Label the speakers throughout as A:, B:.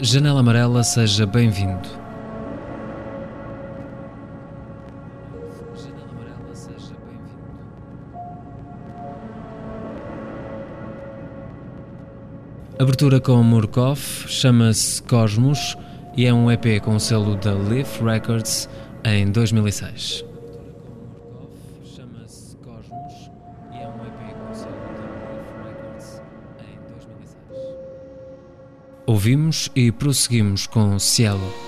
A: Janela Amarela, seja bem-vindo. Abertura com Murkoff, chama-se Cosmos e é um EP com o selo da Leaf Records em 2006. Ouvimos e prosseguimos com Cielo.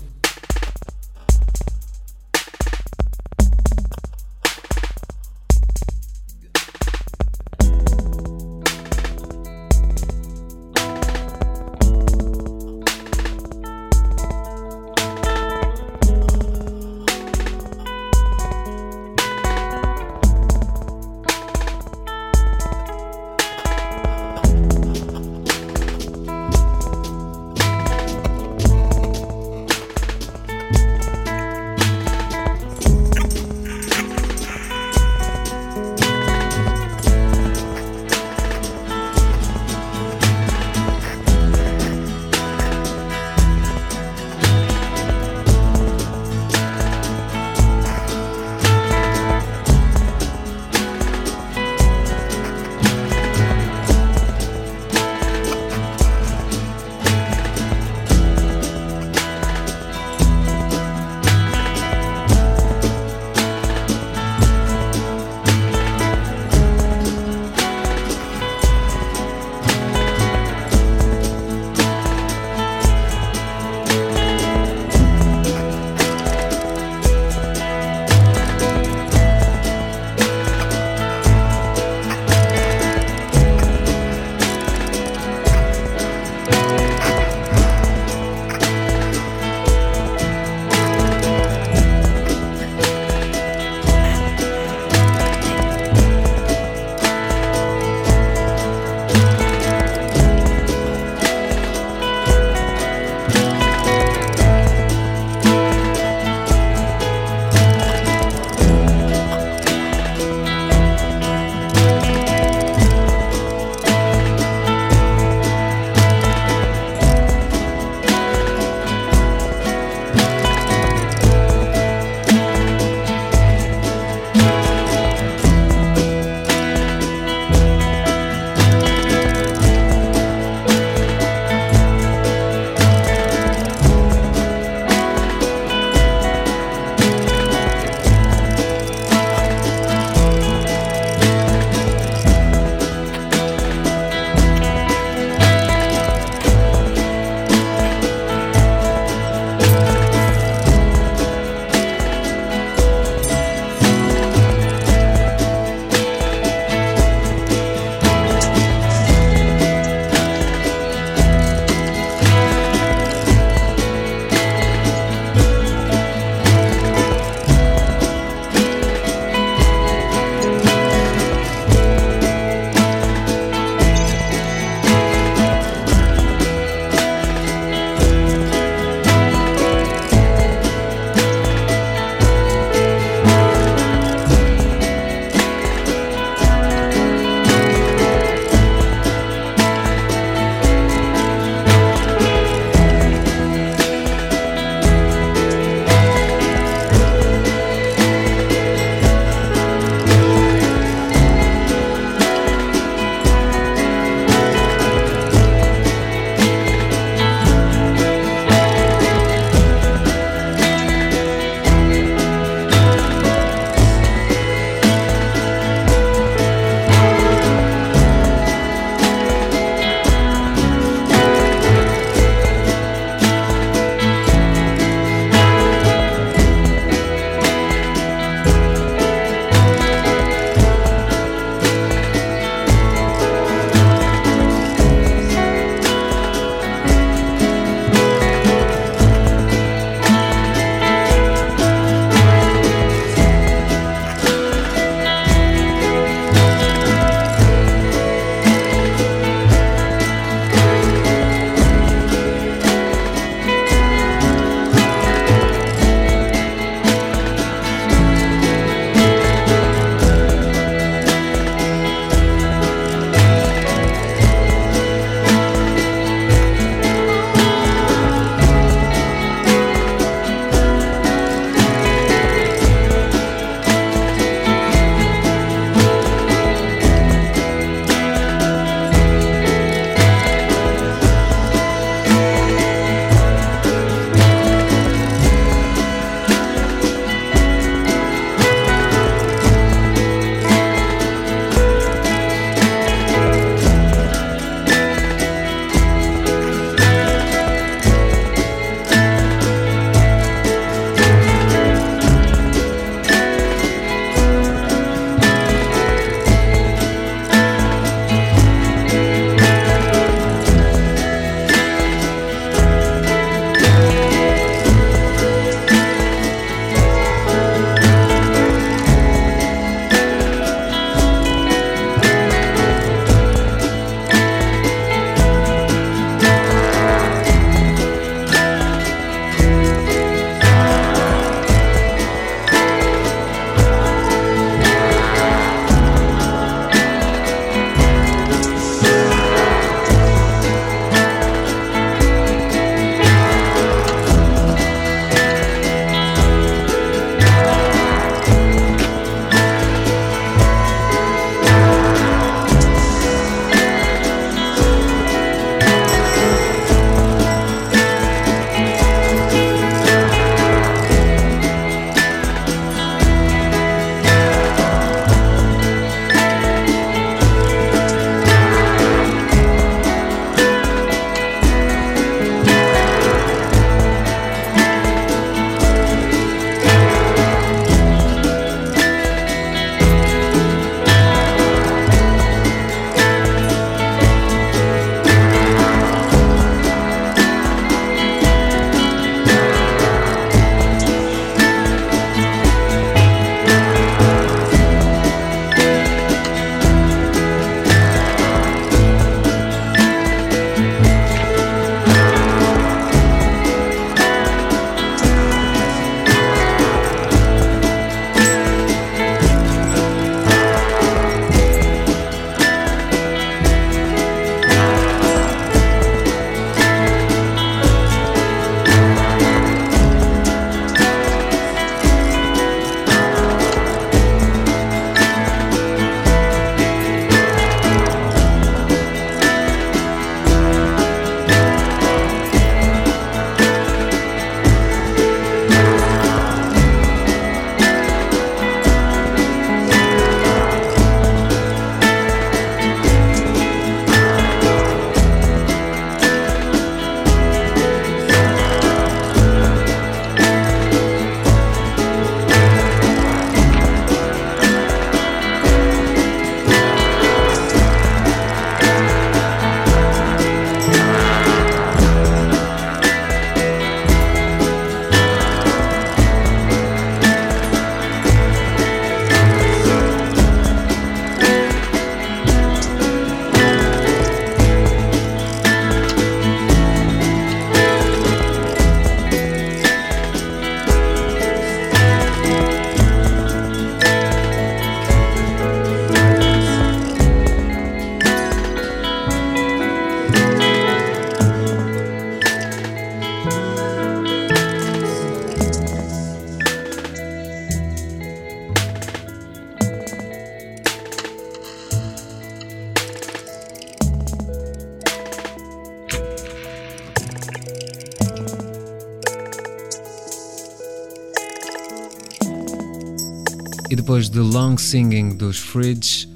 A: depois de Long Singing dos Fridge,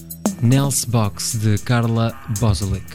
A: Nels Box de Carla Bozolick.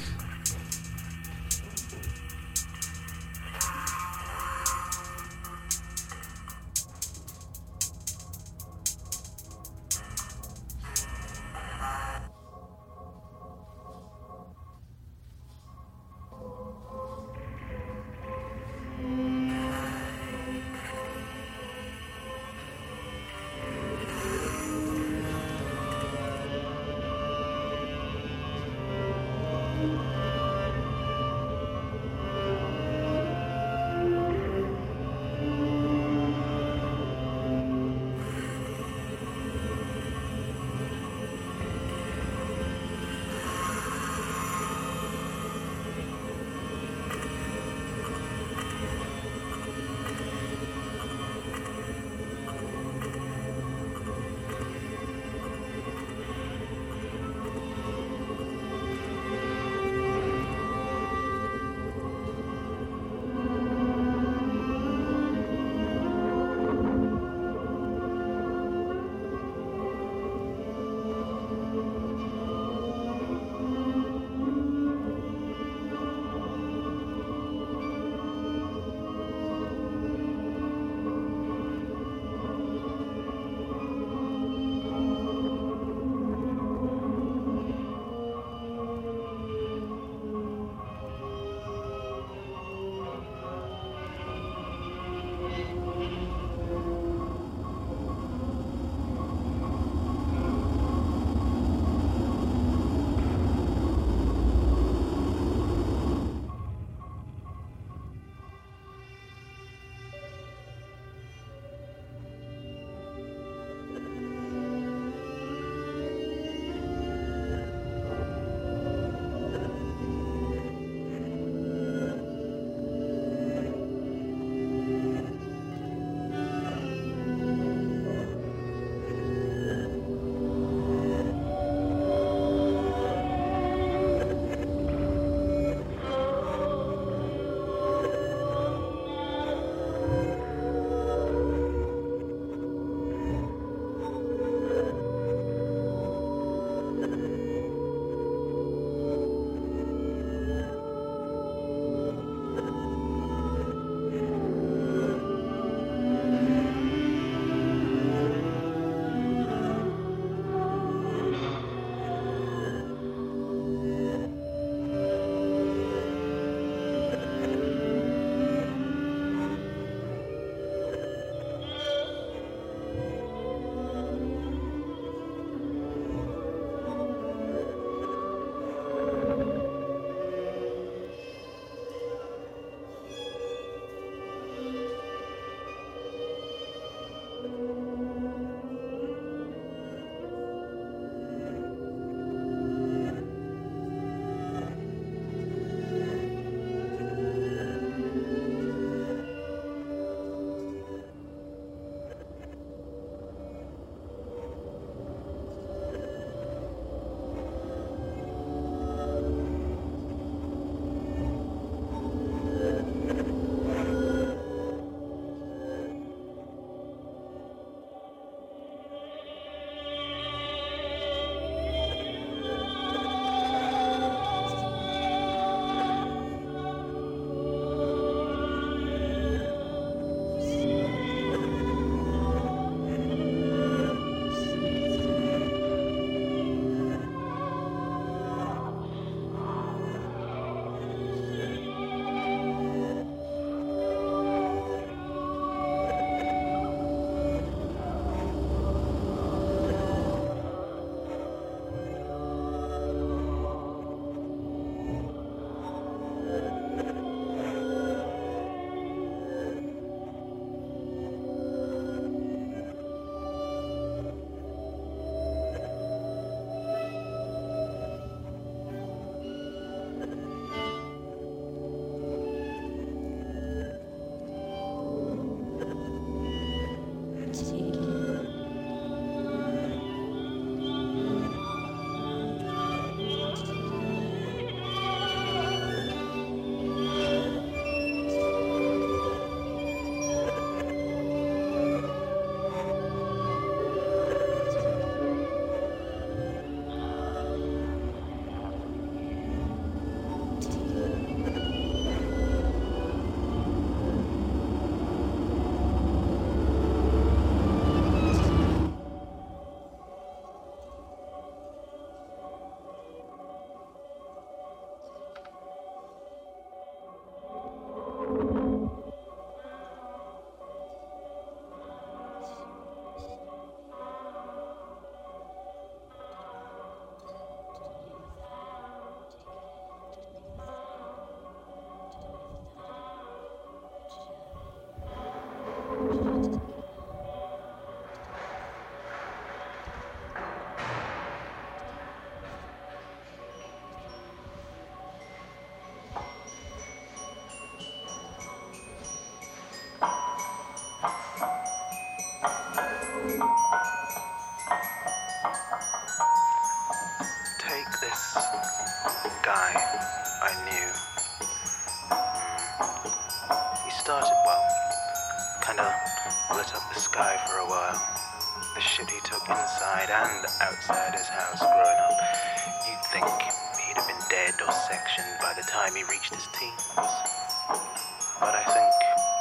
B: But I think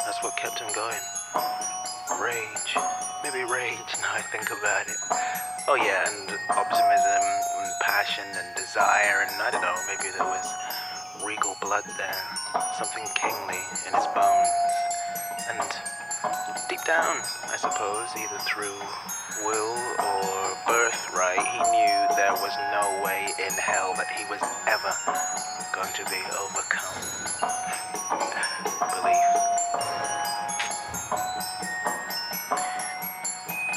B: that's what kept him going. Rage. Maybe rage now I think about it. Oh yeah, and optimism and passion and desire and I don't know, maybe there was regal blood there. Something kingly in his bones. And deep down, I suppose, either through will or birthright, he knew there was no way in hell that he was ever going to be overcome. Belief.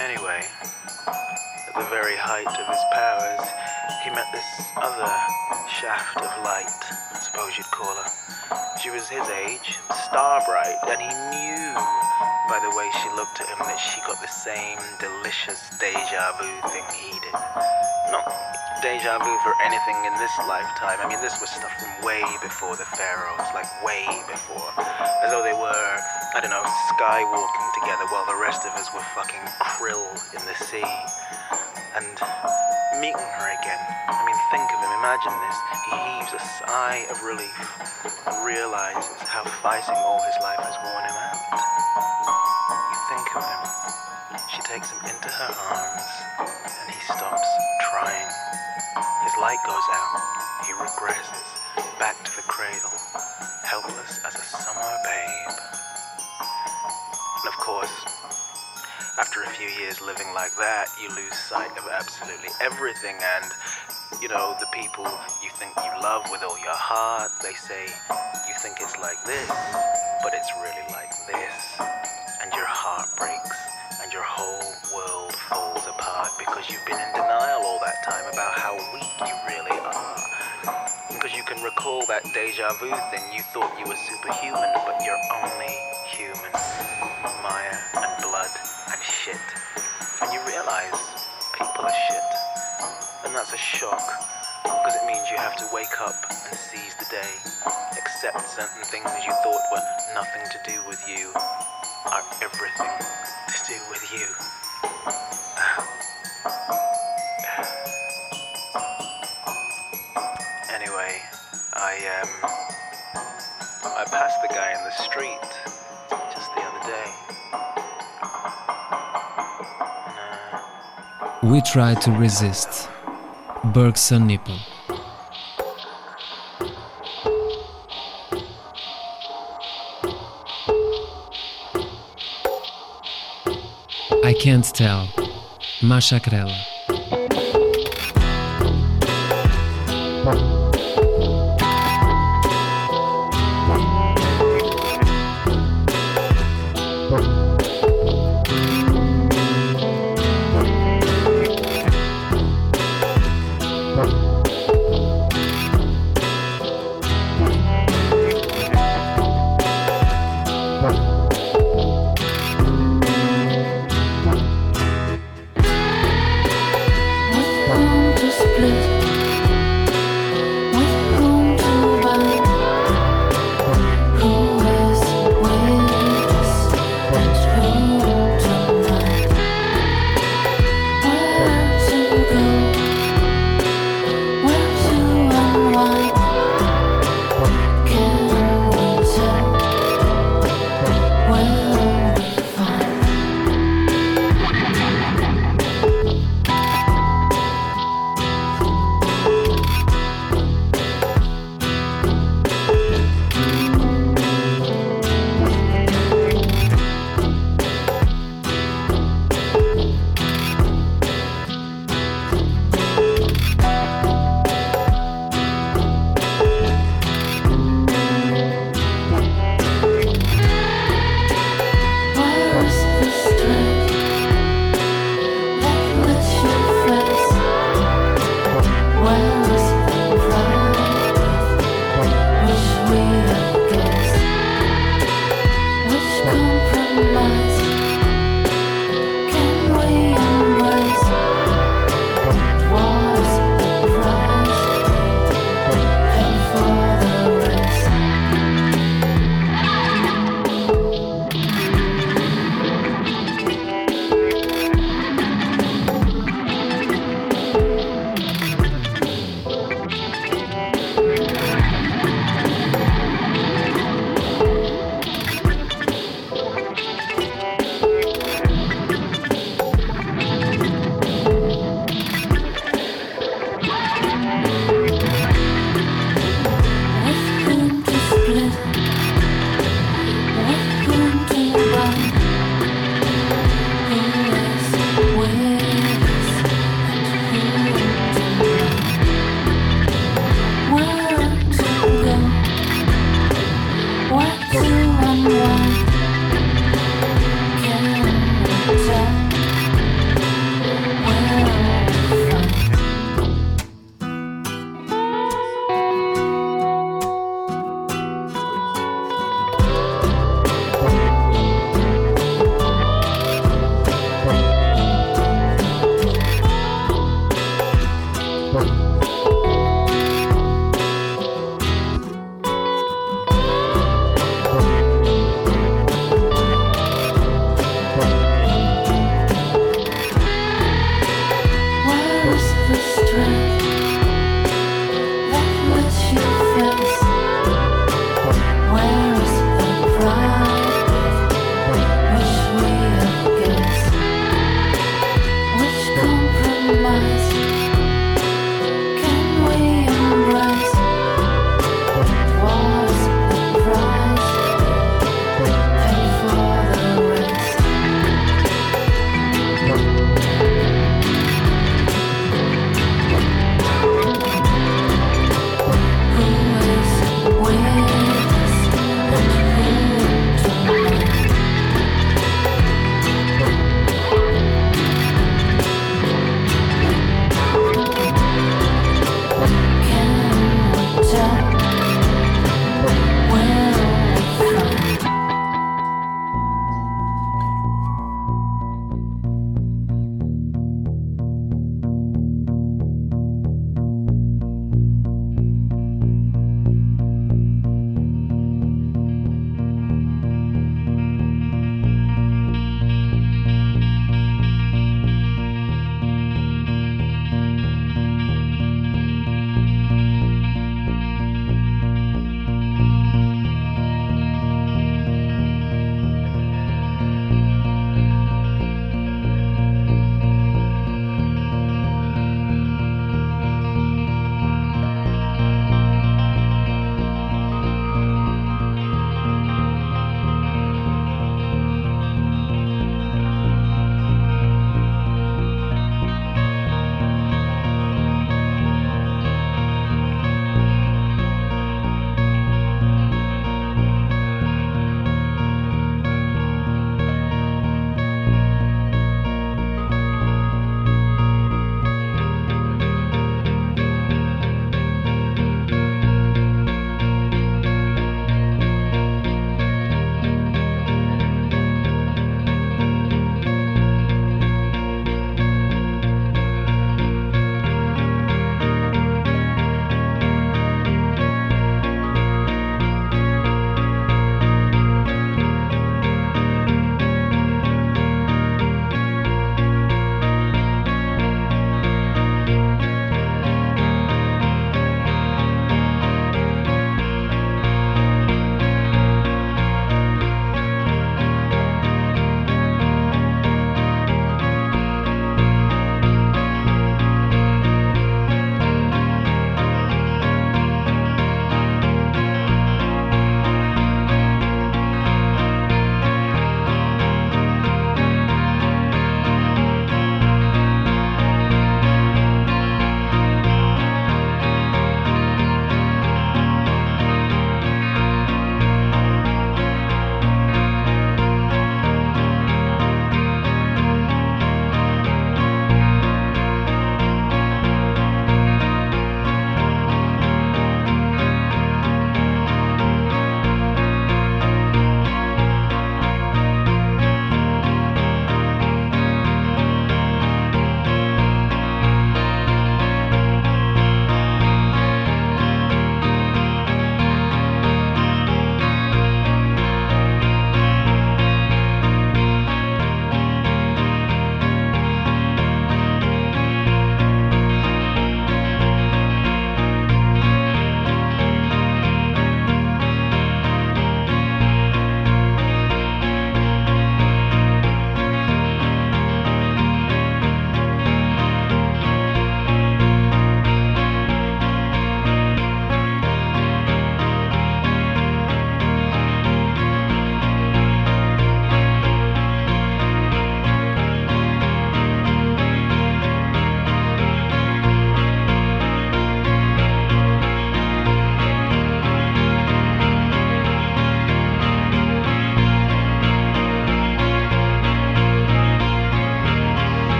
B: Anyway, at the very height of his powers, he met this other shaft of light, I suppose you'd call her. She was his age, star bright, and he knew by the way she looked at him that she got the same delicious deja vu thing he did. Not deja vu for anything in this lifetime. I mean, this was stuff from way before the pharaohs, like way before. As though they were, I don't know, skywalking together while the rest of us were fucking krill in the sea. And meeting her again, I mean, think of him, imagine this. He heaves a sigh of relief and realizes how fighting all his life has worn him out. You think of him. She takes him into her arms and he stops trying. Light goes out. He regresses back to the cradle, helpless as a summer babe. And of course, after a few years living like that, you lose sight of absolutely everything. And, you know, the people you think you love with all your heart, they say you think it's like this, but it's really like this. And your heart breaks, and your whole world falls apart because you've been in denial recall that deja vu thing, you thought you were superhuman, but you're only human. Mire and blood and shit. And you realize people are shit. And that's a shock, because it means you have to wake up and seize the day. Accept certain things you thought were nothing to do with you are everything to do with you. I um I passed the guy in the street just the other day.
C: We try to resist. Bergson Nipple. I can't tell. Masha Krella.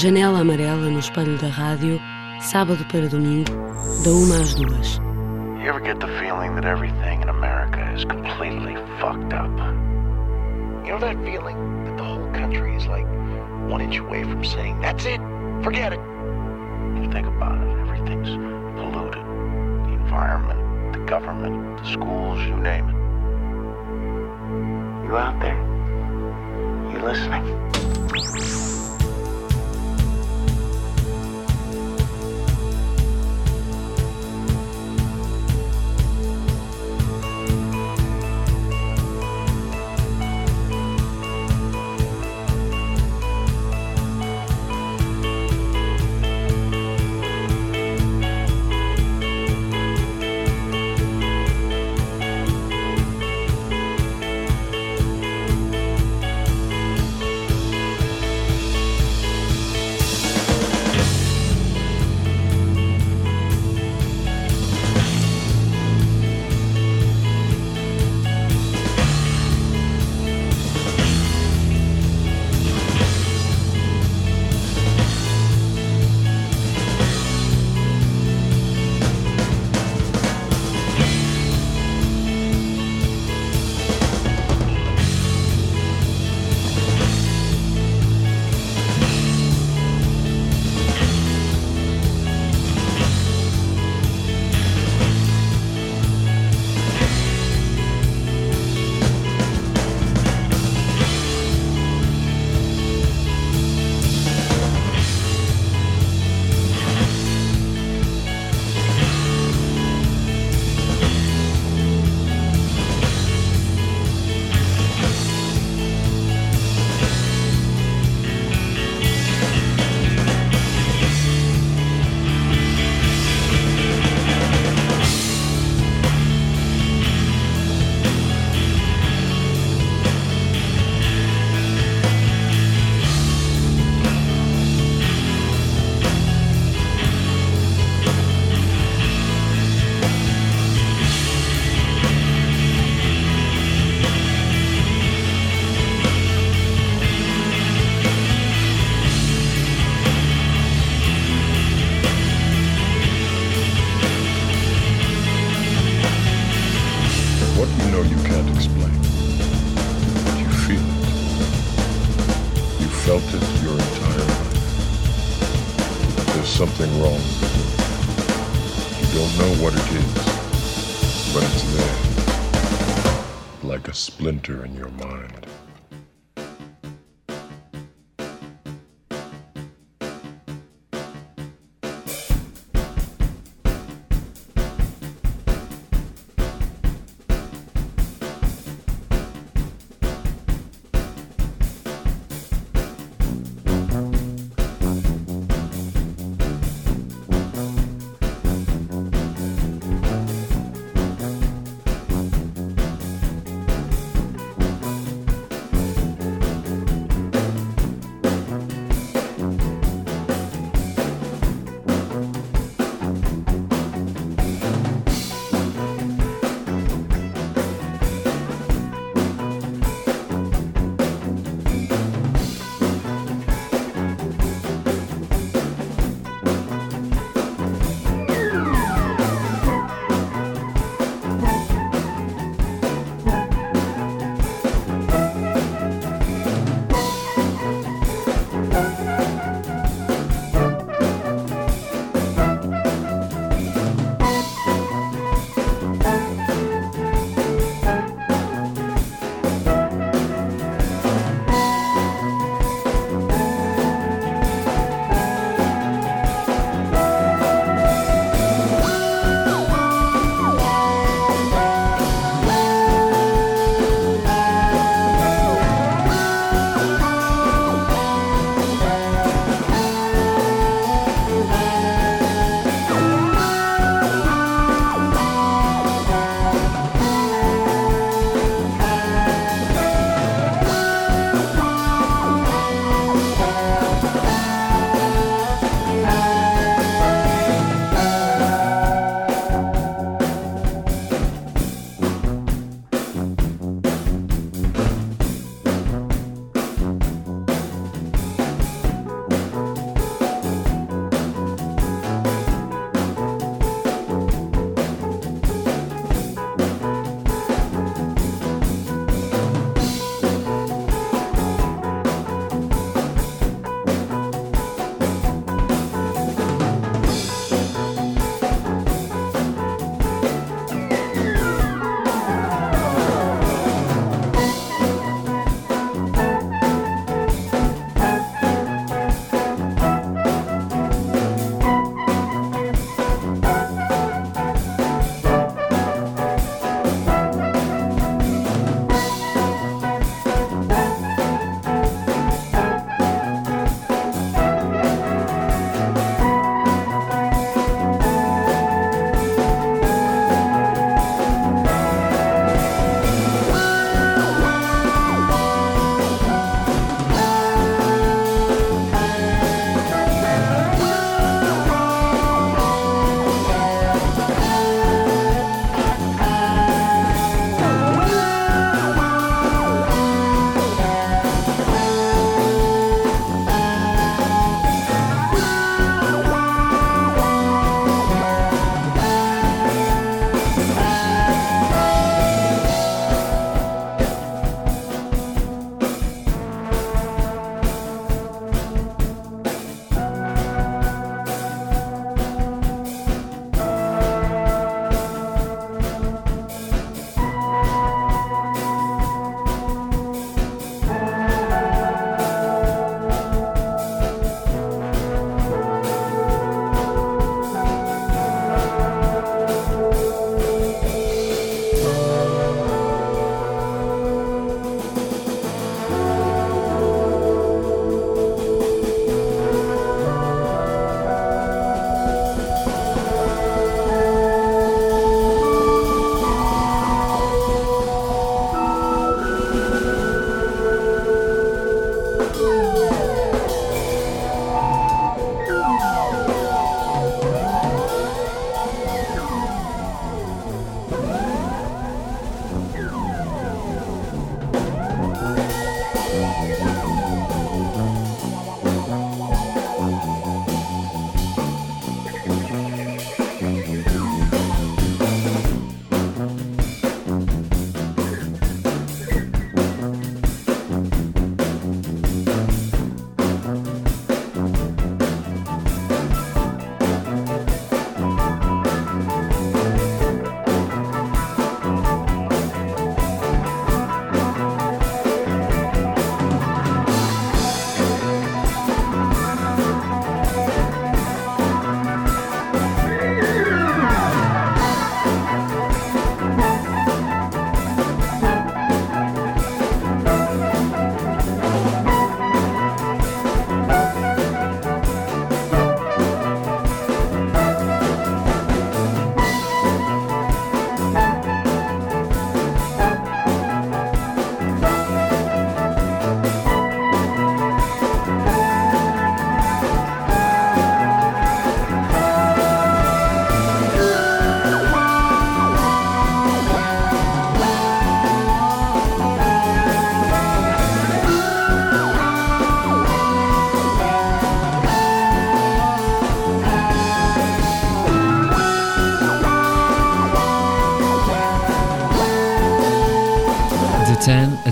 D: Janela Amarela no espelho da rádio, sábado para domingo, da uma às duas.
E: You ever get the feeling that everything in America is completely fucked up? You know that feeling that the whole country is like one inch away from saying, that's it, forget it. You think about it, everything's polluted. The environment, the government, the schools, you name it. You out there? You listening?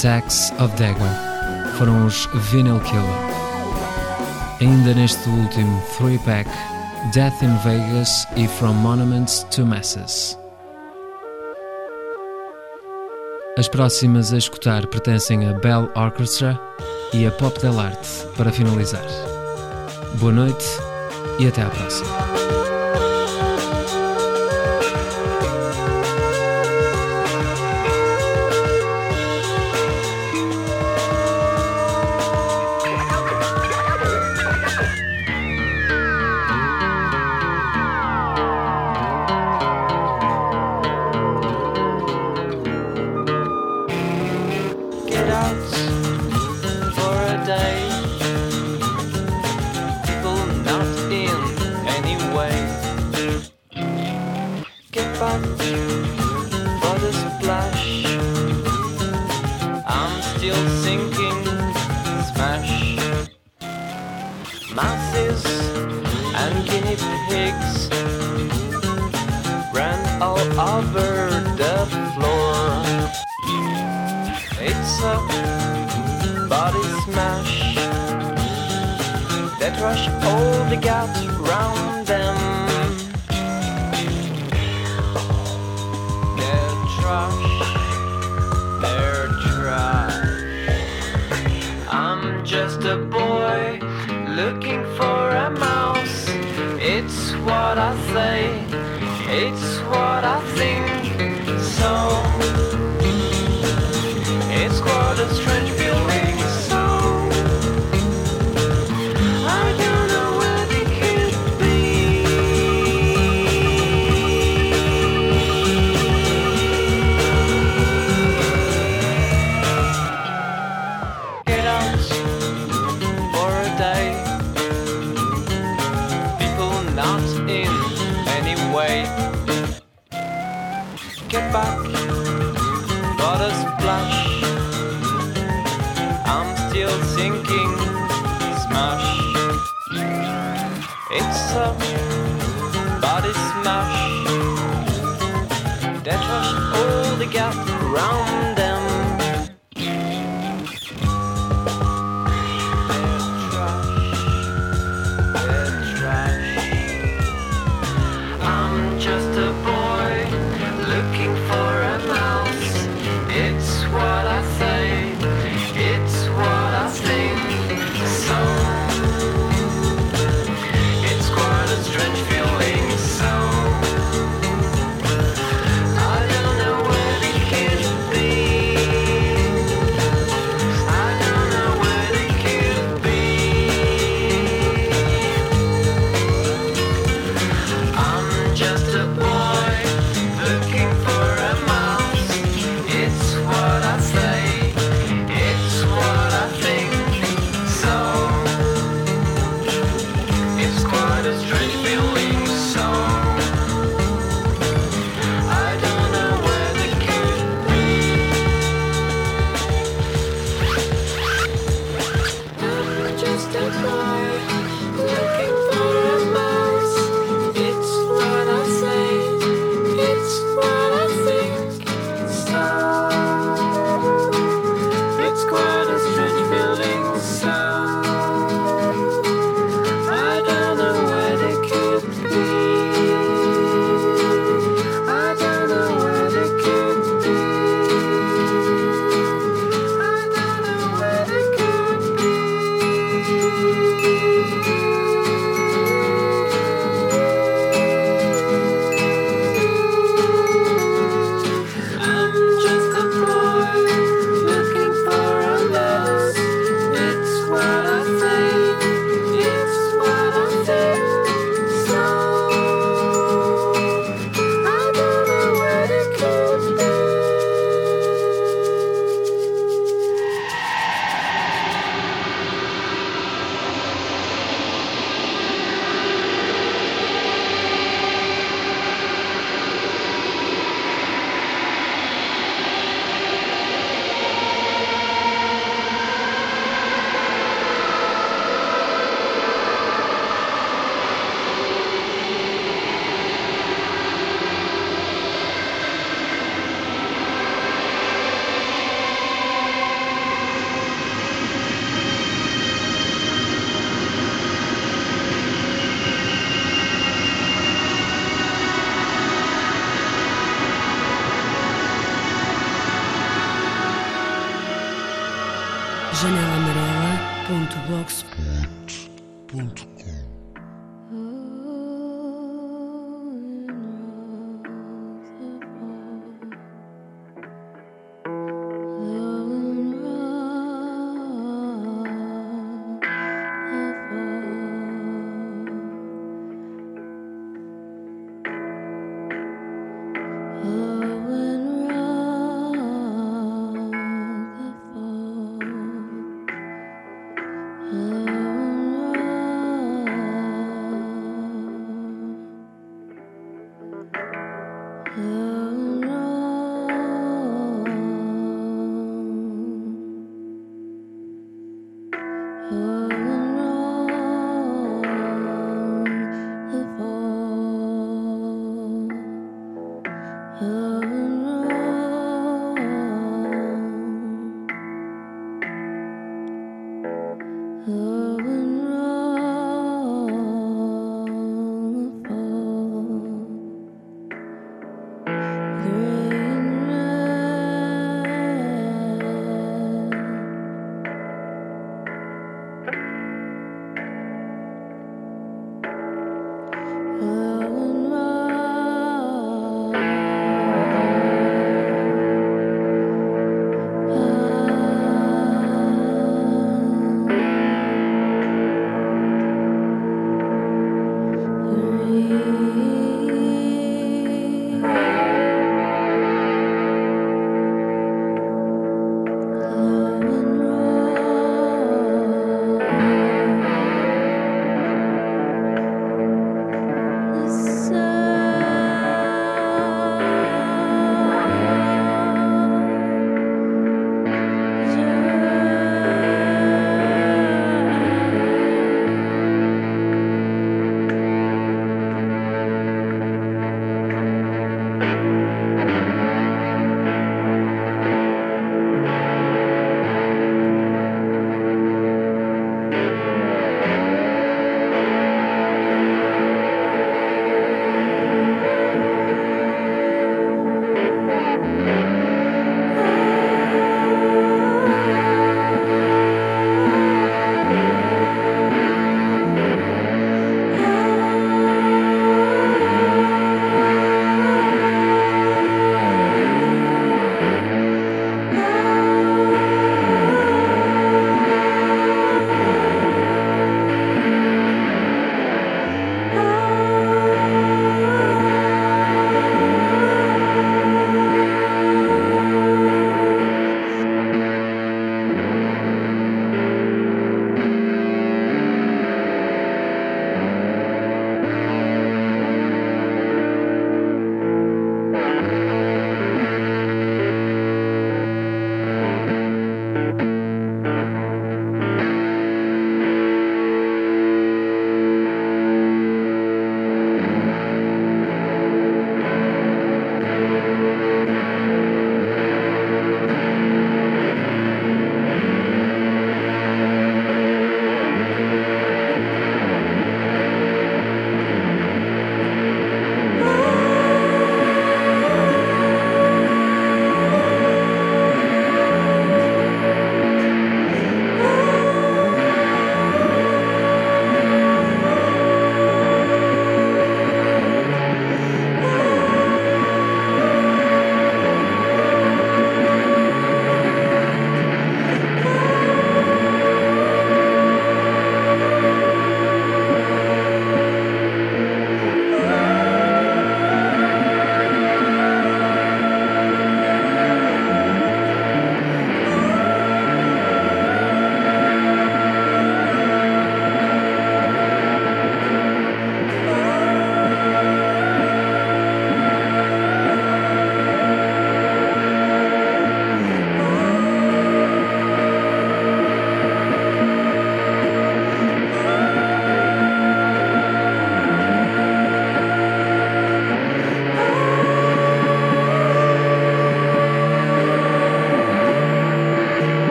C: Attacks of Dagon foram os Vinyl Killer. Ainda neste último three-pack, Death in Vegas e From Monuments to Masses. As próximas a escutar pertencem a Bell Orchestra e a Pop Del Arte para finalizar. Boa noite e até à próxima.
F: colors flash. I'm still thinking.